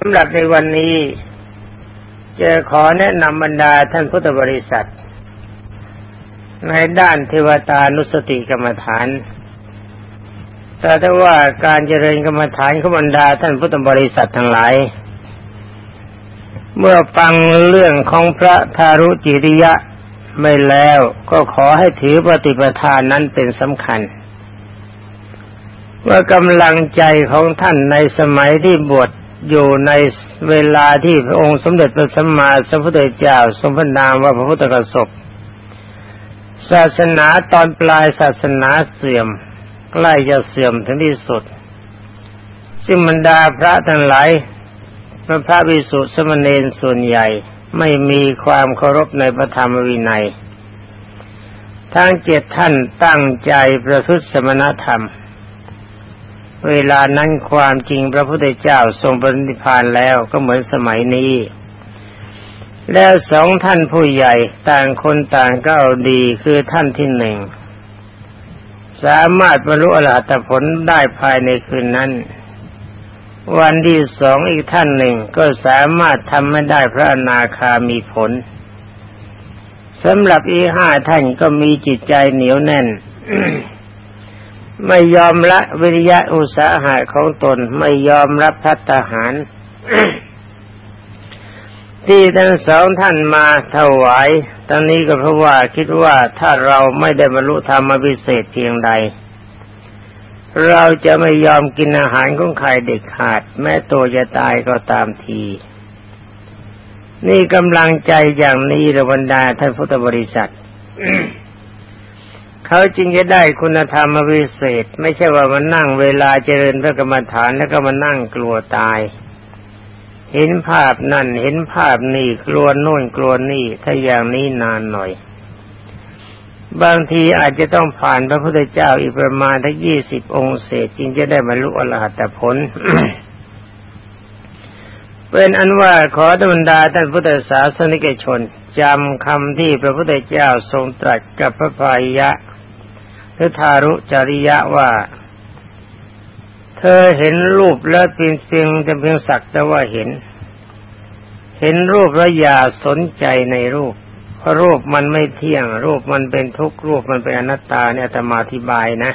สำหรับในวันนี้จะขอแนะนำบรรดาท่านพุทธบริษัท ในด้านเทวตานุสติกรรมฐาน แต่ถ้าว่าการเจริญกรรมฐานของบรรดาท่านพุทธบริษัททั้งหลาย เมื่อฟังเรื่องของพระทารุจิริยะไม่แล้วก็ขอให้ถือปฏิปทานนั้นเป็นสำคัญว่ากำลังใจของท่านในสมัยที่บวช อยู่ในเวลาที่พระองค์สมเด็จพระสัมมาสัมพุทธเจ้าทรงพระนามว่าพระพุทธกสบศาสนาตอนปลายศาสนาเสื่อม ใกล้จะเสื่อมถึงที่สุด ซึ่งบรรดาพระทั้งหลายพระพระวิสุทธิสมณีส่วนใหญ่ไม่มีความเคารพในพระธรรมวินัย ทั้งเจ็ดท่านตั้งใจประพฤติสมณธรรม เวลานั้นความจริงพระพุทธเจ้าทรงปรินิพานแล้วก็เหมือนสมัยนี้ แล้วสองท่านผู้ใหญ่ต่างคนต่างก็เอาดีคือท่านที่หนึ่ง สามารถบรรลุอรหัตผลได้ภายในคืนนั้น วันที่สองอีกท่านหนึ่งก็สามารถทำไม่ได้พระอนาคามีผลสำหรับอีห้าท่านก็มีจิตใจเหนียวแน่น ไม่ยอมละวิริยะอุตสาหะของตนไม่ยอมรับพัฒหาร ที่ทั้งสองท่านมาถวายตอนนี้ก็เพราะว่าคิดว่าถ้าเราไม่ได้บรรลุธรรมพิเศษเพียงใด เราจะไม่ยอมกินอาหารของใครเด็ดขาด แม้ตัวจะตายก็ตามที นี่กำลังใจอย่างนี้ระบรรดาท่านพุทธบริษัท เขาจึงจะได้คุณธรรมวิเศษ ไม่ใช่ว่ามานั่งเวลาเจริญพระกรรมฐานแล้วก็มานั่งกลัวตาย เห็นภาพนั่นเห็นภาพนี่กลัวโน่นกลัวนี่ถ้าอย่างนี้นานหน่อย บางทีอาจจะต้องผ่านพระพุทธเจ้าอีกประมาณทั้งยี่สิบองค์เศษจึงจะได้บรรลุอรหัตผลเป็นอันว่าขอธรรดาท่านพุทธศาสนิกชนจำคำที่พระพุทธเจ้าทรงตรัสกับพระพายะ หรือทารุจริยะว่า เธอเห็นรูปแล้วเพียงเพียงจะเพียงสักแต่ว่าเห็น เห็นรูปแล้วอย่าสนใจในรูป เพราะรูปมันไม่เที่ยง รูปมันเป็นทุกข์รูปมันเป็นอนัตตาเนี่ยธรรมาธิบายนะ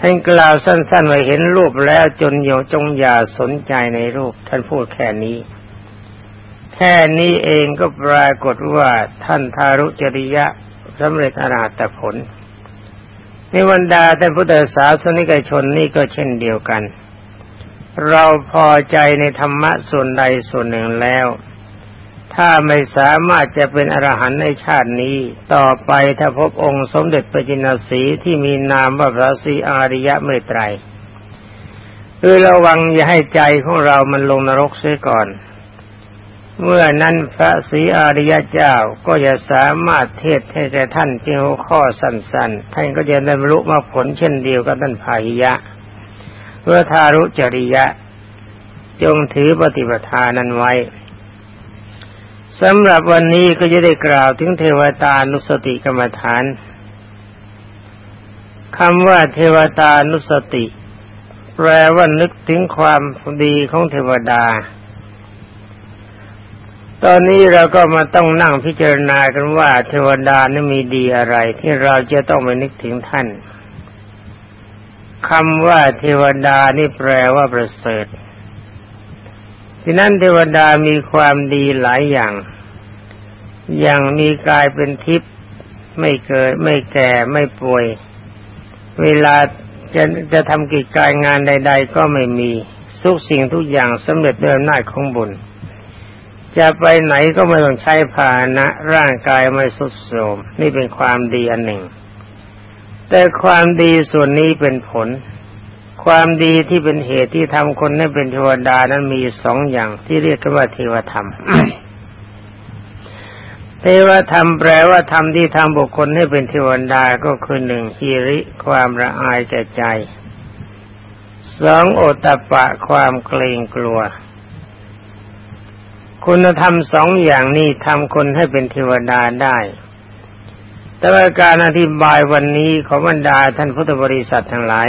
ท่านกล่าวสั้นๆว่าเห็นรูปแล้วจนโยจงอย่าสนใจในรูป ท่านพูดแค่นี้ แค่นี้เองก็ปรากฏว่าท่านทารุจริยะสำเร็จอรหัตผล นิวันดาท่านพุทธศาสนิกชนนี่ก็เช่นเดียวกัน เราพอใจในธรรมะส่วนใดส่วนหนึ่งแล้ว ถ้าไม่สามารถจะเป็นอรหันต์ในชาตินี้ ต่อไปถ้าพบองค์สมเด็จพระจินสีที่มีนามว่าพระศรีอาริยะเมตไตรคือระวังอย่าให้ใจของเรามันลงนรกเสียก่อน เมื่อนั้นพระศรีอาริยเจ้าก็จะสามารถเทศให้แก่ท่านเพียงข้อสั้นๆ ท่านก็จะได้บรรลุมาผลเช่นเดียวกับท่านพาหิยะเพื่อทารุจริยะ จงถือปฏิปทานั้นไว้สำหรับวันนี้ก็จะได้กล่าวถึงเทวตานุสติกรรมฐานคำว่าเทวตานุสติ แปลว่านึกถึงความดีของเทวดา ตอนนี้เราก็มาต้องนั่งพิจารณากันว่าเทวดานี่มีดีอะไร ที่เราจะต้องไปนึกถึงท่านคำว่าเทวดานี่แปลว่าประเสริฐฉะนั้นเทวดามีความดีหลายอย่าง อย่างมีกายเป็นทิพย์ไม่เกิดไม่แก่ไม่ป่วย เวลาจะจะทำกิจการงานใด ๆ ก็ไม่มีทุกสิ่งทุกอย่างสำเร็จด้วยอำนาจของบุญ จะไปไหนก็ไม่ต้องใช้พาหนะ ร่างกายไม่สุดโทรมนี่เป็นความดีอันหนึ่ง แต่ความดีส่วนนี้เป็นผล ความดีที่เป็นเหตุที่ทำคนให้เป็นเทวดานั้นมีสองอย่างที่เรียกกันว่าเทวธรรมเทวธรรมแปลว่าธรรมที่ทำบุคคลให้เป็นเทวดาก็คือหนึ่งฮิริความละอายแก่ใจสองโอตปะความเกรงกลัว คุณธรรมสองอย่างนี้ทำคนให้เป็นเทวดาได้ แต่ว่าการอธิบายวันนี้ของบรรดาท่านพุทธบริษัททั้งหลาย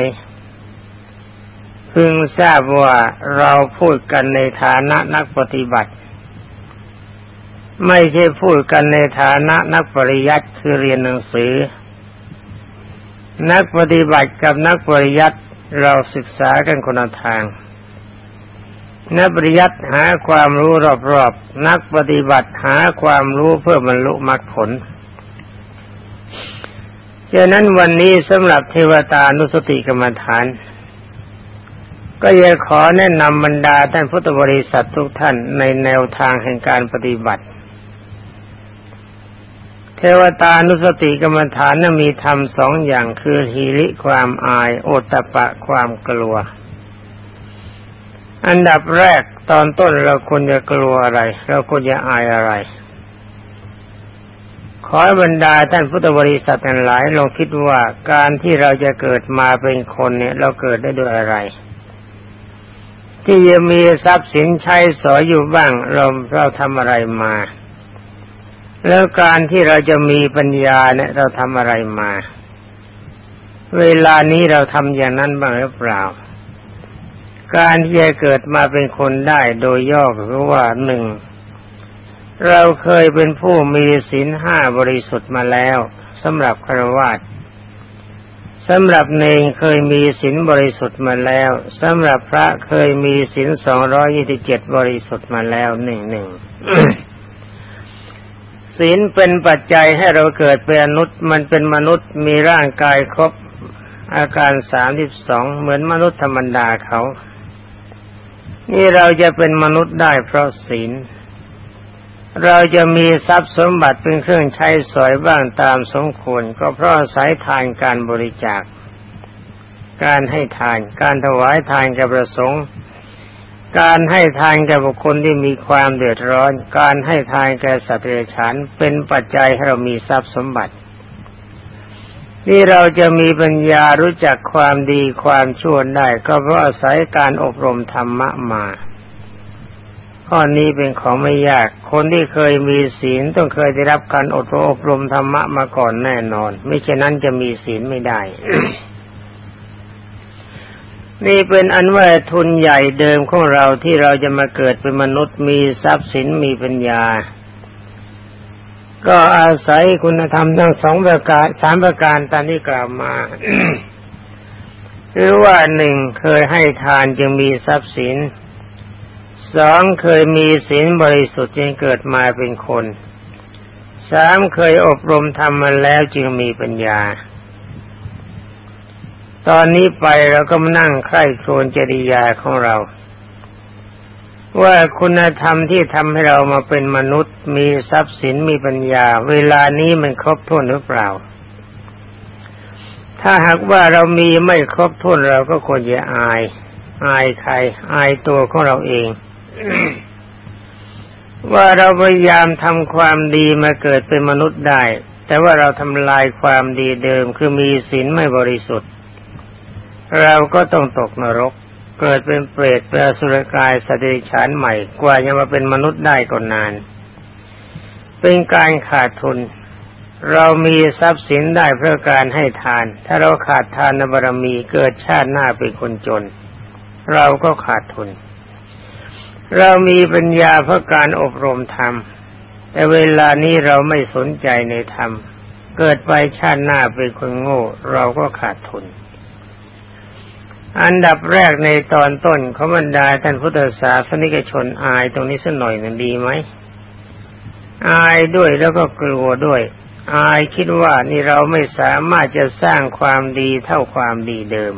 พึงทราบว่าเราพูดกันในฐานะนักปฏิบัติ ไม่ใช่พูดกันในฐานะนักปริยัติคือเรียนหนังสือ นักปฏิบัติกับนักปริยัติเราศึกษากันคนละทาง นักปริยัติหาความรู้รอบๆ นักปฏิบัติหาความรู้เพื่อบรรลุมรรคผลฉะนั้นวันนี้สำหรับเทวตานุสติกรรมฐาน ก็อยากขอแนะนำบรรดาท่านพุทธบริษัททุกท่านในแนวทางแห่งการปฏิบัติ เทวตานุสติกรรมฐานนั้นมีธรรมสองอย่างคือหิริความอาย โอตตะปะความกลัว อันดับแรกตอนต้นเราควรจะกลัวอะไร เราควรจะอายอะไร ขอบรรดาท่านพุทธบริษัททั้งหลายลองคิดว่าการที่เราจะเกิดมาเป็นคนเนี่ย เราเกิดได้ด้วยอะไร ที่จะมีทรัพย์สินใช้สอยอยู่บ้าง เราเราทำอะไรมา แล้วการที่เราจะมีปัญญาเนี่ย เราทำอะไรมา เวลานี้เราทำอย่างนั้นบ้างหรือเปล่า การที่จะเกิดมาเป็นคนได้โดยย่อก็ว่าหนึ่งเราเคยเป็นผู้มีศีลห้าบริสุทธิ์มาแล้วสำหรับครวาตสำหรับเนงเคยมีศีลบริสุทธิ์มาแล้วสำหรับพระเคยมีศีลสองร้อยี่สิบเจ็ดบริสุทธิ์มาแล้วหนึ่งหนึ่งศีลเป็นปัจจัยให้เราเกิดเป็นมนุษย์มันเป็นมนุษย์มีร่างกายครบอาการสามสิบสองเหมือนมนุษย์ธรรมดาเขา นี่เราจะเป็นมนุษย์ได้เพราะศีล เราจะมีทรัพย์สมบัติเป็นเครื่องใช้สอยบ้างตามสมควร ก็เพราะสายทานการบริจาค การให้ทาน การถวายทานกับประสงค์การให้ทานแก่บุคคลที่มีความเดือดร้อน การให้ทานแก่สัตว์เดรัจฉานเป็นปัจจัยให้เรามีทรัพย์สมบัติ นี่เราจะมีปัญญารู้จักความดีความชั่วได้ ก็เพราะอาศัยการอบรมธรรมะมา ข้อนี้เป็นของไม่ยาก คนที่เคยมีศีลต้องเคยได้รับการอดอบรมธรรมะมาก่อนแน่นอน ไม่เช่นนั้นจะมีศีลไม่ได้ นี่เป็นอันว่าทุนใหญ่เดิมของเราที่เราจะมาเกิดเป็นมนุษย์มีทรัพย์สินมีปัญญา ก็อาศัยคุณธรรมทั้งสองประการสามประการตามที่กล่าวมาหรือว่าหนึ่งเคยให้ทานจึงมีทรัพย์สินสองเคยมีศีลบริสุทธิ์จึงเกิดมาเป็นคนสามเคยอบรมธรรมมาแล้วจึงมีปัญญา ตอนนี้ไปเราก็มานั่งใคร่ครวญจริยาของเรา ว่าคุณธรรมที่ทำให้เรามาเป็นมนุษย์ มีทรัพย์สินมีปัญญา เวลานี้มันครบถ้วนหรือเปล่า ถ้าหากว่าเรามีไม่ครบถ้วนเราก็ควรจะอาย อายใคร อายตัวของเราเอง ว่าเราพยายามทำความดีมาเกิดเป็นมนุษย์ได้ แต่ว่าเราทำลายความดีเดิมคือมีศีลไม่บริสุทธิ์ เราก็ต้องตกนรก เกิดเป็นเปรตเป็นสุรกายสติฉานใหม่กว่าจะมาเป็นมนุษย์ได้ก็นาน เป็นการขาดทุน เรามีทรัพย์สินได้เพื่อการให้ทาน ถ้าเราขาดทานบารมีเกิดชาติหน้าเป็นคนจน เราก็ขาดทุน เรามีปัญญาเพราะการอบรมธรรม แต่เวลานี้เราไม่สนใจในธรรม เกิดไปชาติหน้าเป็นคนโง่ เราก็ขาดทุน อันดับแรกในตอนต้นเขาบรรดาท่านพุทธศาสนิกชนอายตรงนี้สักหน่อยหนึ่งดีไหมอายด้วยแล้วก็กลัวด้วย อายคิดว่านี่เราไม่สามารถจะสร้างความดีเท่าความดีเดิม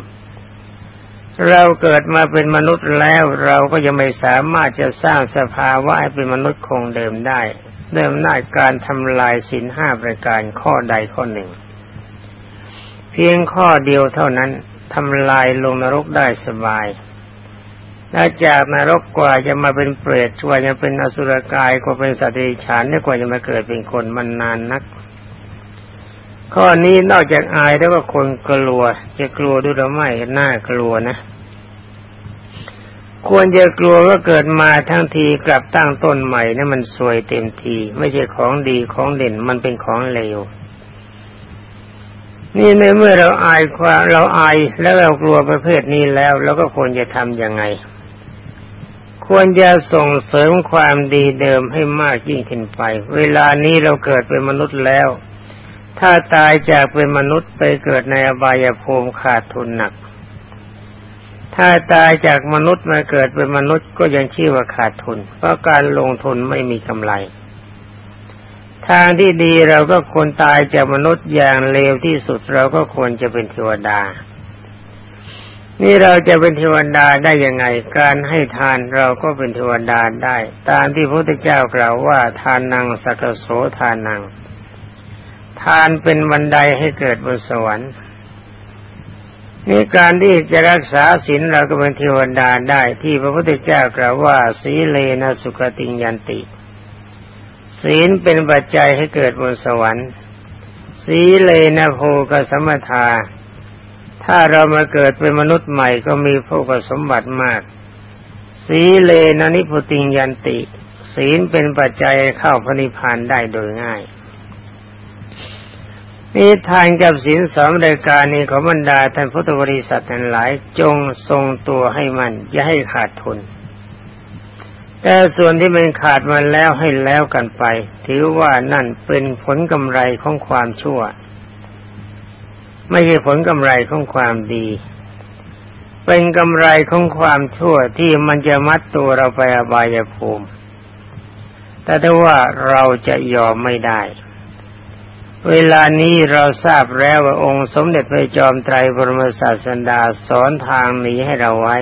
เราเกิดมาเป็นมนุษย์แล้วเราก็ยังไม่สามารถจะสร้างสภาวะให้เป็นมนุษย์คงเดิมได้เริ่มหน้าการทำลายสินห้าประการข้อใดข้อหนึ่ง เพียงข้อเดียวเท่านั้น ทำลายลงนรกได้สบายถ้าจากนรกกว่าจะมาเป็นเปรตกว่าจะเป็นอสุรกายกว่าเป็นสัตว์เดรัจฉานนี่กว่าจะมาเกิดเป็นคนมันนานนัก ข้อนี้นอกจากอายแล้วก็คนกลัว จะกลัวด้วยหรือไม่น่ากลัวนะ ควรจะกลัวว่าเกิดมาทั้งทีกลับตั้งต้นใหม่นะั้นมันสวยเต็มที ไม่ใช่ของดีของเด่นมันเป็นของเลว นี่ในเมื่อเราอายความเราอายแล้วเรากลัวประเภทนี้แล้วเราก็ควรจะทำยังไง ควรจะส่งเสริมความดีเดิมให้มากยิ่งขึ้นไป เวลานี้เราเกิดเป็นมนุษย์แล้ว ถ้าตายจากเป็นมนุษย์ไปเกิดในอบายภูมิขาดทุนหนัก ถ้าตายจากมนุษย์มาเกิดเป็นมนุษย์ก็ยังชื่อว่าขาดทุน เพราะการลงทุนไม่มีกำไร ทางที่ดีเราก็ควรตายจากมนุษย์อย่างเลวที่สุดเราก็ควรจะเป็นเทวดา นี่เราจะเป็นเทวดาได้ยังไง การให้ทานเราก็เป็นเทวดาได้ ตามที่พระพุทธเจ้ากล่าวว่าทานนังสักโสทานนังทานเป็นบันไดให้เกิดบนสวรรค์นี่การที่จะรักษาศีลเราก็เป็นเทวดาได้ที่พระพุทธเจ้ากล่าวว่าสีเลนะสุขติยันติ ศีลเป็นปัจจัยให้เกิดบนสวรรค์ สีเลนะโภกสมถาถ้าเรามาเกิดเป็นมนุษย์ใหม่ก็มีโภกสมบัติมาก สีเลนะนิพุติยันติ ศีลเป็นปัจจัยเข้าพระนิพพานได้โดยง่ายนี่ทานกับศีลสองรายการนี้ของบรรดาท่านพุทธบริษัททั้งหลายจงทรงตัวให้มันอย่าให้ขาดทุน แต่ส่วนที่มันขาดมาแล้วให้แล้วกันไป ถือว่านั่นเป็นผลกำไรของความชั่ว ไม่ใช่ผลกำไรของความดี เป็นกำไรของความชั่วที่มันจะมัดตัวเราไปอบายภูมิ แต่ถ้าว่าเราจะยอมไม่ได้ เวลานี้เราทราบแล้วว่าองค์สมเด็จพระจอมไตรบรมศาสดาสอนทางนี้ให้เราไว้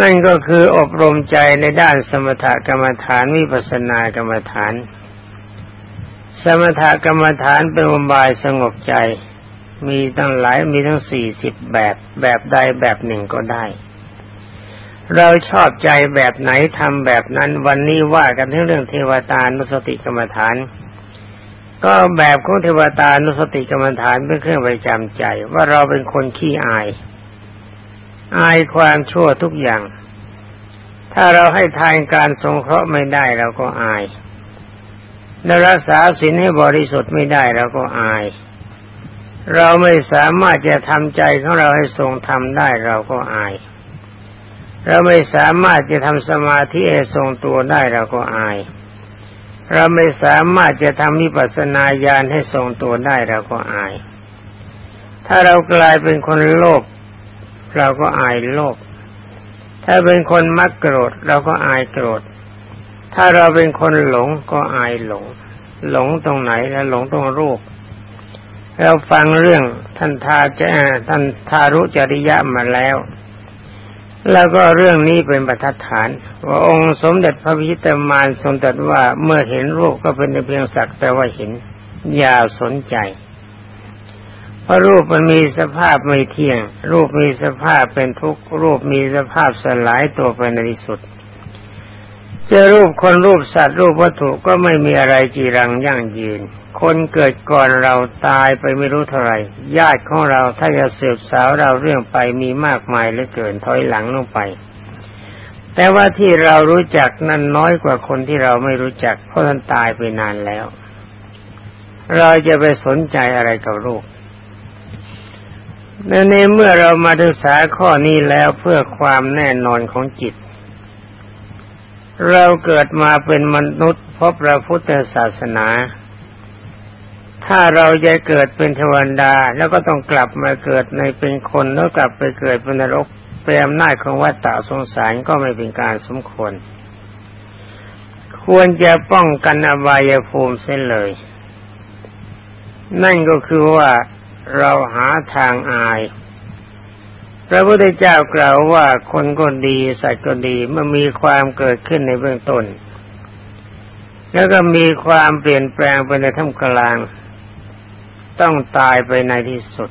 นั่นก็คืออบรมใจในด้านสมถกรรมฐานวิปัสสนากรรมฐาน สมถกรรมฐานเป็นอุบายสงบใจ มีตั้งหลายมีทั้งสี่สิบแบบแบบใดแบบหนึ่งก็ได้ เราชอบใจแบบไหนทำแบบนั้น วันนี้ว่ากันทั้งเรื่องเทวตานุสติกรรมฐาน ก็แบบของเทวตานุสติกรรมฐานเป็นเครื่องประจำใจ ว่าเราเป็นคนขี้อาย อายความชั่วทุกอย่าง ถ้าเราให้ทานการสงเคราะห์ไม่ได้เราก็อายเรารักษาศีลให้บริสุทธิ์ไม่ได้เราก็อาย เราไม่สามารถจะทำใจของเราให้ทรงทำได้เราก็อาย เราไม่สามารถจะทำสมาธิให้ทรงตัวได้เราก็อาย เราไม่สามารถจะทำวิปัสสนาญาณให้ทรงตัวได้เราก็อาย ถ้าเรากลายเป็นคนโลภ เราก็อายโลภถ้าเป็นคนมักโกรธเราก็อายโกรธ ถ้าเราเป็นคนหลงก็อายหลง หลงตรงไหนแล้วหลงตรงรูป เราฟังเรื่องท่านทาจะท่านทารุจริยะมาแล้ว แล้วก็เรื่องนี้เป็นประทัดฐาน ว่าองค์สมเด็จพระพิตรมารทรงตรัสว่าเมื่อเห็นรูปก็เป็นเพียงสักแต่ว่าเห็นอย่าสนใจ พราะรูปมันมีสภาพไม่เที่ยง รูปมีสภาพเป็นทุกข์รูปมีสภาพสลายตัวไปในที่สุดเจอรูปคนรูปสัตว์รูปวัตถุก็ไม่มีอะไรจีรังยั่งยืน คนเกิดก่อนเราตายไปไม่รู้เท่าไหร่ญาติของเราถ้าจะสืบสาวเราเรื่องไปมีมากมายเหลือเกินถอยหลังลงไป แต่ว่าที่เรารู้จักนั้นน้อยกว่าคนที่เราไม่รู้จักเพราะท่านตายไปนานแล้ว เราจะไปสนใจอะไรกับรูป ในเมื่อเรามาศึกษาข้อนี้แล้วเพื่อความแน่นอนของจิต เราเกิดมาเป็นมนุษย์พบพระพุทธศาสนา ถ้าเราจะเกิดเป็นเทวดาแล้วก็ต้องกลับมาเกิดในเป็นคนแล้วกลับไปเกิดเป็นนรกเป็นอำนาของวัฏฏะสงสารก็ไม่เป็นการสมควร ควรจะป้องกันอบายภูมิเส้นเลย นั่นก็คือว่า เราหาทางอาย พระพุทธเจ้ากล่าวว่าคนก็ดีสัตว์ก็ดีมื่อมีความเกิดขึ้นในเบื้องต้น แล้วก็มีความเปลี่ยนแปลงไปในท่ามกลาง ต้องตายไปในที่สุด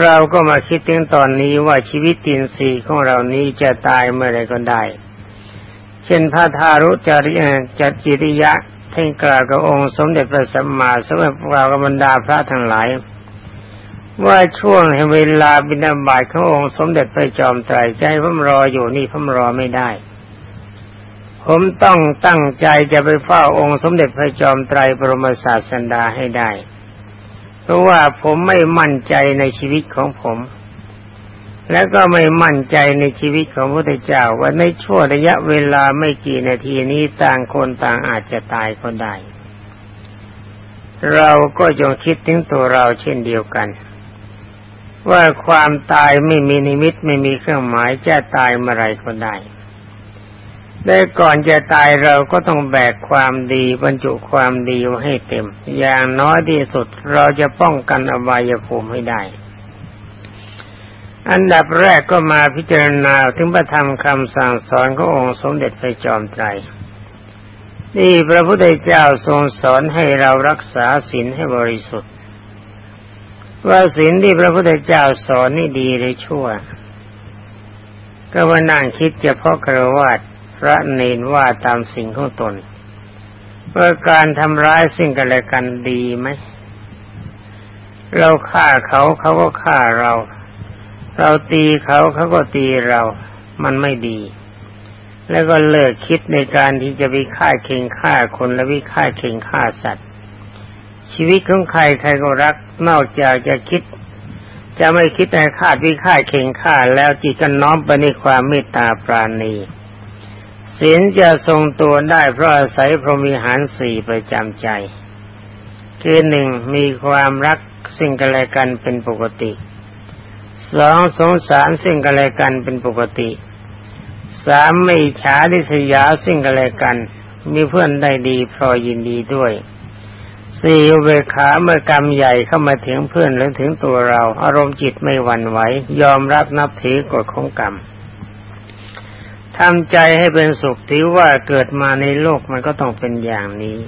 เราก็มาคิดถึงตอนนี้ว่าชีวิตตินสีของเรานี้จะตายเมื่อไรก็ได้ เช่นพระทารุจริยจัจิริยะ ท่านกล่าวกับองค์สมเด็จพระสัมมาสัมพุทธกล่ากับบรรดาพระทั้งหลาย ว่าช่วงเวลาบิณฑบาตขององค์สมเด็จพระจอมไตรใจผมรออยู่นี่ผมรอไม่ได้ ผมต้องตั้งใจจะไปเฝ้าองค์สมเด็จพระจอมไตรบรมศาสันดาให้ได้ เพราะว่าผมไม่มั่นใจในชีวิตของผม แล้วก็ไม่มั่นใจในชีวิตของพระพุทธเจ้าว่าในช่วงระยะเวลาไม่กี่นาทีนี้ต่างคนต่างอาจจะตายก็ได้ เราก็จงคิดถึงตัวเราเช่นเดียวกัน ว่าความตายไม่มีนิมิตไม่มีเครื่องหมายจะตายเมื่อไรก็ได้ได้ก่อนจะตายเราก็ต้องแบกความดีบรรจุความดีไว้ให้เต็ม อย่างน้อยที่สุดเราจะป้องกันอบายภูมิให้ได้ อันดับแรกก็มาพิจารณาถึงพระธรรมคำสั่งสอนขององค์สมเด็จพระจอมไตร นี่พระพุทธเจ้าทรงสอนให้เรารักษาศีลให้บริสุทธิ์ ว่าศีลที่พระพุทธเจ้าสอนนี่ดีหรือชั่ว ก็ว่านั่งคิดเฉพาะกระวาดพระเนนว่าตามสิ่งของตนเมื่อการทำร้ายสิ่งกันและกันดีไหม เราฆ่าเขาเขาก็ฆ่าเรา เราตีเขาเขาก็ตีเรา มันไม่ดี แล้วก็เลิกคิดในการที่จะไปฆ่าเข่งฆ่าคนและวิฆ่าเข่งฆ่าสัตว์ ชีวิตของใครใครก็รักนอกจากจะคิด จะไม่คิดในฆ่าวิฆ่าเข่งฆ่าแล้วจิตกันน้อมไปในความเมตตาปราณีศีลจะทรงตัวได้เพราะอาศัยพรหมิหารสี่ประจำใจ คือหนึ่งมีความรักสิ่งกันและกันเป็นปกติ สองสงสารสิ่งกันและกันเป็นปกติสามไม่ฉาดิสยาสิ่งกันและกัน มีเพื่อนได้ดีพอยินดีด้วยสี่เวขาเมื่อกรรมใหญ่เข้ามาถึงเพื่อนหรือถึงตัวเรา อารมณ์จิตไม่หวั่นไหวยอมรับนับถือกฎของกรรมทำใจให้เป็นสุขถือว่าเกิดมาในโลกมันก็ต้องเป็นอย่างนี้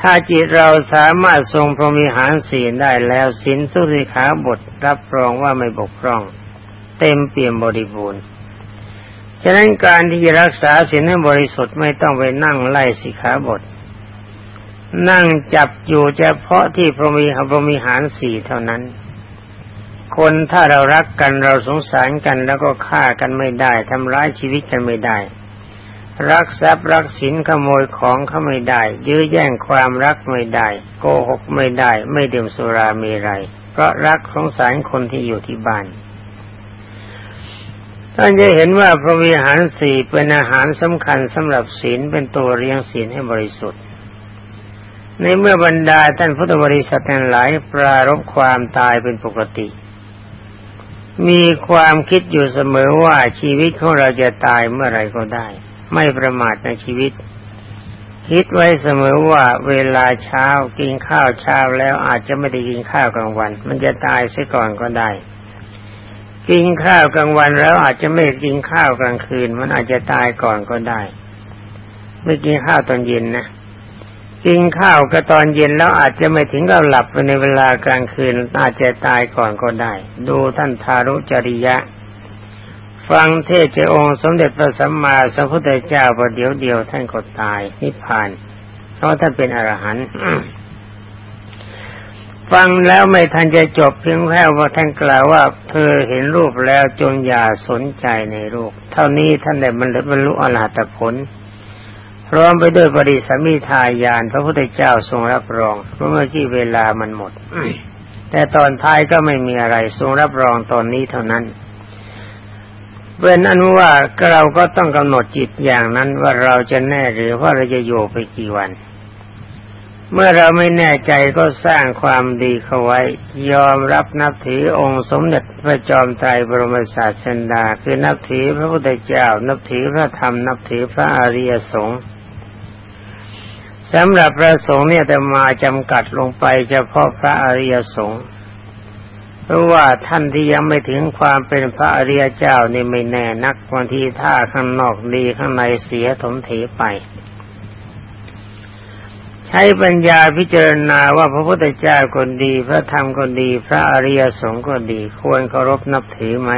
ถ้าจิตเราสามารถทรงพรหมิหารศีลได้แล้วศีลสุริขาบทรับรองว่าไม่บกพร่อง เต็มเปี่ยมบริบูรณ์ฉะนั้นการที่จะรักษาศีลให้บริสุทธิ์ไม่ต้องไปนั่งไล่สิขาบท นั่งจับอยู่เฉพาะที่พรหมิหารพรหมิหารสี่เท่านั้น คนถ้าเรารักกันเราสงสารกันแล้วก็ฆ่ากันไม่ได้ทำร้ายชีวิตกันไม่ได้ รักทรัพย์รักสินขโมยของเขาไม่ได้ ยื้อแย่งความรักไม่ได้ โกหกไม่ได้ ไม่ดื่มสุราเมรัยเพราะรักสงสารคนที่อยู่ที่บ้านท่านจะเห็นว่าพระวิหารสี่เป็นอาหารสำคัญสำหรับศีลเป็นตัวเรียงศีลให้บริสุทธิ์ ในเมื่อบรรดาท่านพุทธบริษัททั้งหลายปรารบความตายเป็นปกติ มีความคิดอยู่เสมอว่าชีวิตของเราจะตายเมื่อไรก็ได้ ไม่ประมาทในชีวิต คิดไว้เสมอว่าเวลาเช้ากินข้าวเช้าแล้วอาจจะไม่ได้กินข้าวกลางวัน มันจะตายเสียก่อนก็ได้ กินข้าวกลางวันแล้วอาจจะไม่กินข้าวกลางคืน มันอาจจะตายก่อนก็ได้ ไม่กินข้าวตอนเย็นนะกินข้าวก็ตอนเย็นแล้วอาจจะไม่ถึงกับหลับไปในเวลากลางคืนอาจจะตายก่อนก็ได้ ดูท่านทารุจริยะ ฟังเทศเจ้าองค์สมเด็จพระสัมมาสัมพุทธเจ้าประเดี๋ยวเดียวท่านก็ตายนิพพานเพราะท่านเป็นอรหันต์ฟังแล้วไม่ทันจะจบเพียงแค่ว่าท่านกล่าวว่า เธอเห็นรูปแล้วจงอย่าสนใจในรูป เท่านี้ท่านได้บรรลุอรหัตผลพร้อมไปด้วยบริสมิทายานพระพุทธเจ้าทรงรับรองเพราะเมื่อกี้เวลามันหมดแต่ตอนท้ายก็ไม่มีอะไรทรงรับรองตอนนี้เท่านั้น เป็นอนุว่าเราก็ต้องกำหนดจิตอย่างนั้นว่าเราจะแน่หรือว่าเราจะโย่ไปกี่วัน เมื่อเราไม่แน่ใจก็สร้างความดีเข้าไว้ ยอมรับนับถือองค์สมเด็จพระจอมไตรบรมศาสดาคือนับถือพระพุทธเจ้า นับถือพระธรรม นับถือพระอริยสงฆ์สำหรับพระสงฆ์เนี่ยแต่มาจำกัดลงไปเฉพาะพระอริยสงฆ์ เพราะว่าท่านที่ยังไม่ถึงความเป็นพระอริยเจ้านี่ไม่แน่นักบางทีท่าข้างนอกดีข้างในเสียถมเถไป ใช้ปัญญาพิจารณาว่าพระพุทธเจ้าคนดี พระธรรมคนดี พระอริยสงฆ์ก็ดี ควรเคารพนับถือไหม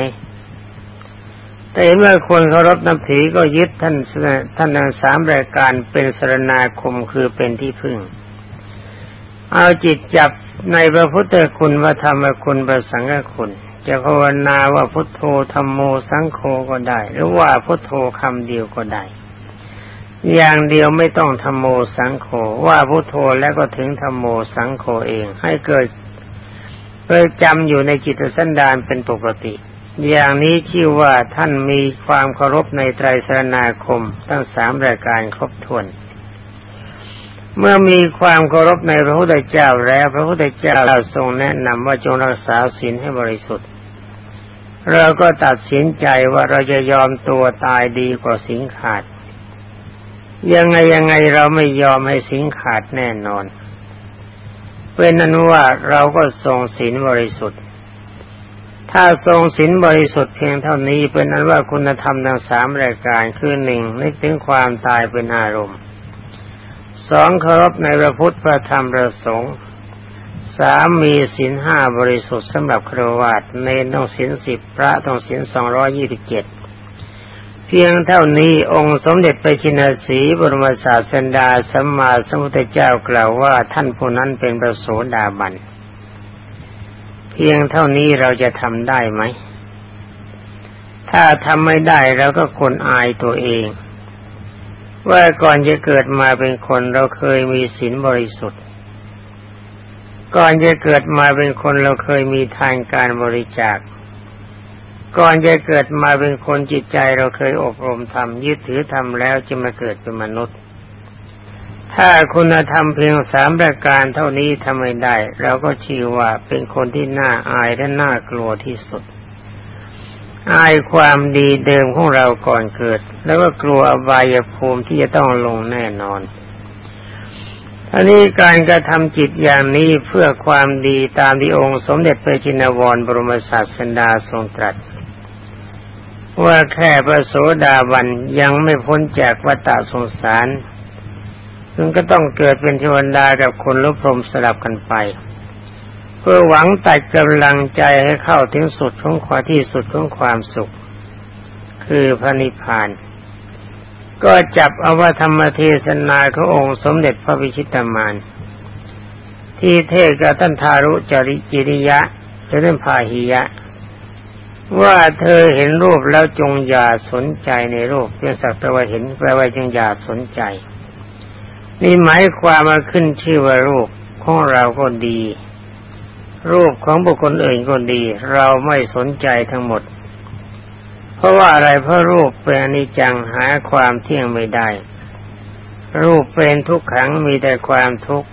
แต่เมื่อคนเคารพนับถือก็ยึดท่านท่านสามรายการเป็นสรณาคมคือเป็นที่พึ่ง เอาจิตจับ ในพระพุทธคุณพระธรรมคุณพระสังฆคุณ จะภาวนาว่าพุทโธธรรมโมสังโฆก็ได้ หรือว่าพุทโธคำเดียวก็ได้ อย่างเดียวไม่ต้องธรรมโมสังโฆว่าพุทโธแล้วก็ถึงธรรมโมสังโฆเอง ให้เกิดเคยจำอยู่ในจิตสันดานเป็นปกติ อย่างนี้ชื่อว่าท่านมีความเคารพในไตรสรณาคม ทั้งสามรายการครบถ้วน เมื่อมีความเคารพในพระพุทธเจ้าแล้ว พระพุทธเจ้าทรงแนะนำว่าจงรักษาศีลให้บริสุทธิ์ เราก็ตัดสินใจว่าเราจะยอมตัวตายดีกว่าสิงขาด ยังไงยังไงเราไม่ยอมให้สิงขาดแน่นอนเป็นนั้นว่าเราก็ทรงศีลบริสุทธิ์ ถ้าทรงศีลบริสุทธิ์เพียงเท่านี้เป็นนั้นว่าคุณธรรมทั้งสามรายการคือหนึ่งนึกถึงความตายเป็นอารมณ์ สองเคารพในพระพุทธพระธรรมพระสงฆ์สามมีศีลห้าบริสุทธิ์สำหรับครวญในต้องศีลสิบพระต้องศีลสองร้อยี่สิบเจ็ดเพียงเท่านี้องค์สมเด็จไปชินสีบรมศาสดาสัมมาสัมพุทธเจ้ากล่าวว่าท่านผู้นั้นเป็นประโสดาบัน เพียงเท่านี้เราจะทำได้ไหม ถ้าทำไม่ได้เราก็คนอายตัวเอง ว่าก่อนจะเกิดมาเป็นคนเราเคยมีศีลบริสุทธิ์ ก่อนจะเกิดมาเป็นคนเราเคยมีทานการบริจาค ก่อนจะเกิดมาเป็นคนจิตใจเราเคยอบรมทำยึดถือทำแล้วจะมาเกิดเป็นมนุษย์ ถ้าคุณธรรมเพียงสามประการเท่านี้ทำไม่ได้ เราก็ชื่อว่าเป็นคนที่น่าอายและน่ากลัวที่สุด อายความดีเดิมของเราก่อนเกิด แล้วก็กลัวอบายภูมิที่จะต้องลงแน่นอนท่านี้การกระทำจิตอย่างนี้เพื่อความดีตามที่องค์สมเด็จพระจินวรบรมศาสดาทรงตรัส ว่าแค่พระโสดาบันยังไม่พ้นจากวัฏสงสารจึงก็ต้องเกิดเป็นเทวดากับคนลุพรมสลับกันไป เพื่อหวังตัดกำลังใจให้เข้าถึงสุดของความที่สุดของความสุข คือพระนิพพาน ก็จับเอาว่าธรรมเทศนาขององค์สมเด็จพระวิชิตามาน ที่เทศกับท่านทารุจริจิริยะจะเรื่องพาหิยะ ว่าเธอเห็นรูปแล้วจงอย่าสนใจในรูปเพียงสักแต่ว่าเห็นแปลว่าจงอย่าสนใจนี่หมายความมาขึ้นชื่อว่ารูปของเราก็ดี รูปของบุคคลอื่นก็ดี เราไม่สนใจทั้งหมด เพราะว่าอะไรเพราะรูปเป็นอนิจจังหาความเที่ยงไม่ได้ รูปเป็นทุกขังมีแต่ความทุกข์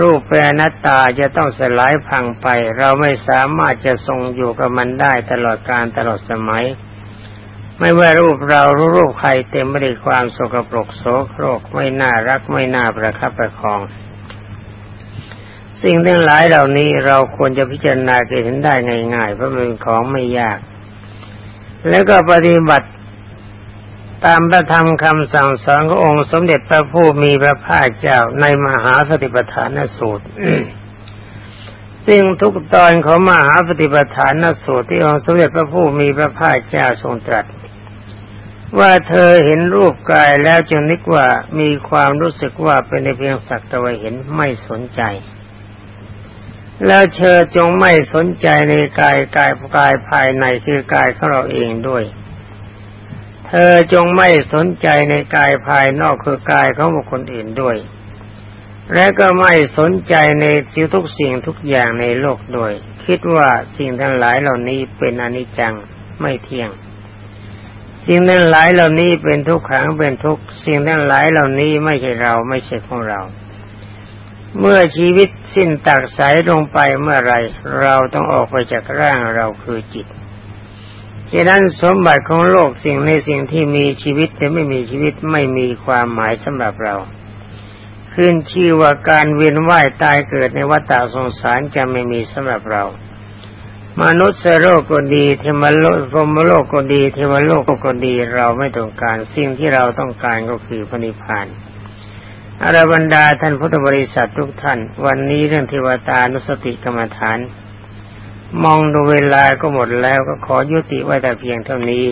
รูปเป็นนัตตาจะต้องสลายพังไป เราไม่สามารถจะทรงอยู่กับมันได้ตลอดการตลอดสมัย ไม่ว่ารูปเรารูปใครเต็มไปด้วยความโสกปรกโสโครกไม่น่ารักไม่น่าประคับประคอง สิ่งทั้งหลายเหล่านี้เราควรจะพิจารณาเห็นได้ง่ายๆเพราะเป็นของไม่ยาก แล้วก็ปฏิบัติตามพระธรรมคำสั่งสอนขององค์สมเด็จพระผู้มีพระภาคเจ้าในมหาสติปัฏฐานสูตรซึ่งทุกตอนของมหาปฏิปทานสูตรที่องค์สมเด็จพระผู้มีพระภาคเจ้าทรงตรัส ว่าเธอเห็นรูปกายแล้วจึงนึกว่ามีความรู้สึกว่าเป็นในเพียงสักแต่ว่าเห็นไม่สนใจ แล้วเธอจงไม่สนใจในกายกายกายภายในคือกายของเราเองด้วย เธอจงไม่สนใจในกายภายนอกคือกายของบุคคลอื่นด้วย และก็ไม่สนใจในสิ่งทุกสิ่งทุกอย่างในโลกด้วย คิดว่าสิ่งทั้งหลายเหล่านี้เป็นอนิจจังไม่เที่ยง สิ่งทั้งหลายเหล่านี้เป็นทุกขังเป็นทุกสิ่งทั้งหลายเหล่านี้ไม่ใช่เราไม่ใช่ของเรา เมื่อชีวิตสิ้นตักสายลงไปเมื่อไรเราต้องออกไปจากร่างเราคือจิตฉะนั้นสมบัติของโลกสิ่งในสิ่งที่มีชีวิตแต่ไม่มีชีวิตไม่มีความหมายสำหรับเรา ขึ้นชื่อว่าการเวียนว่ายตายเกิดในวัฏสงสารจะไม่มีสำหรับเรา มนุษย์โลกก็ดีเทวโลกพรมโลกก็ดีเทวโลกก็ดีเราไม่ต้องการสิ่งที่เราต้องการก็คือพระนิพพาน อรบรรดาท่านพุทธบริษัททุกท่าน วันนี้เรื่องเทวตานุสติกรรมฐาน มองดูเวลาก็หมดแล้วก็ขอยุติไว้แต่เพียงเท่านี้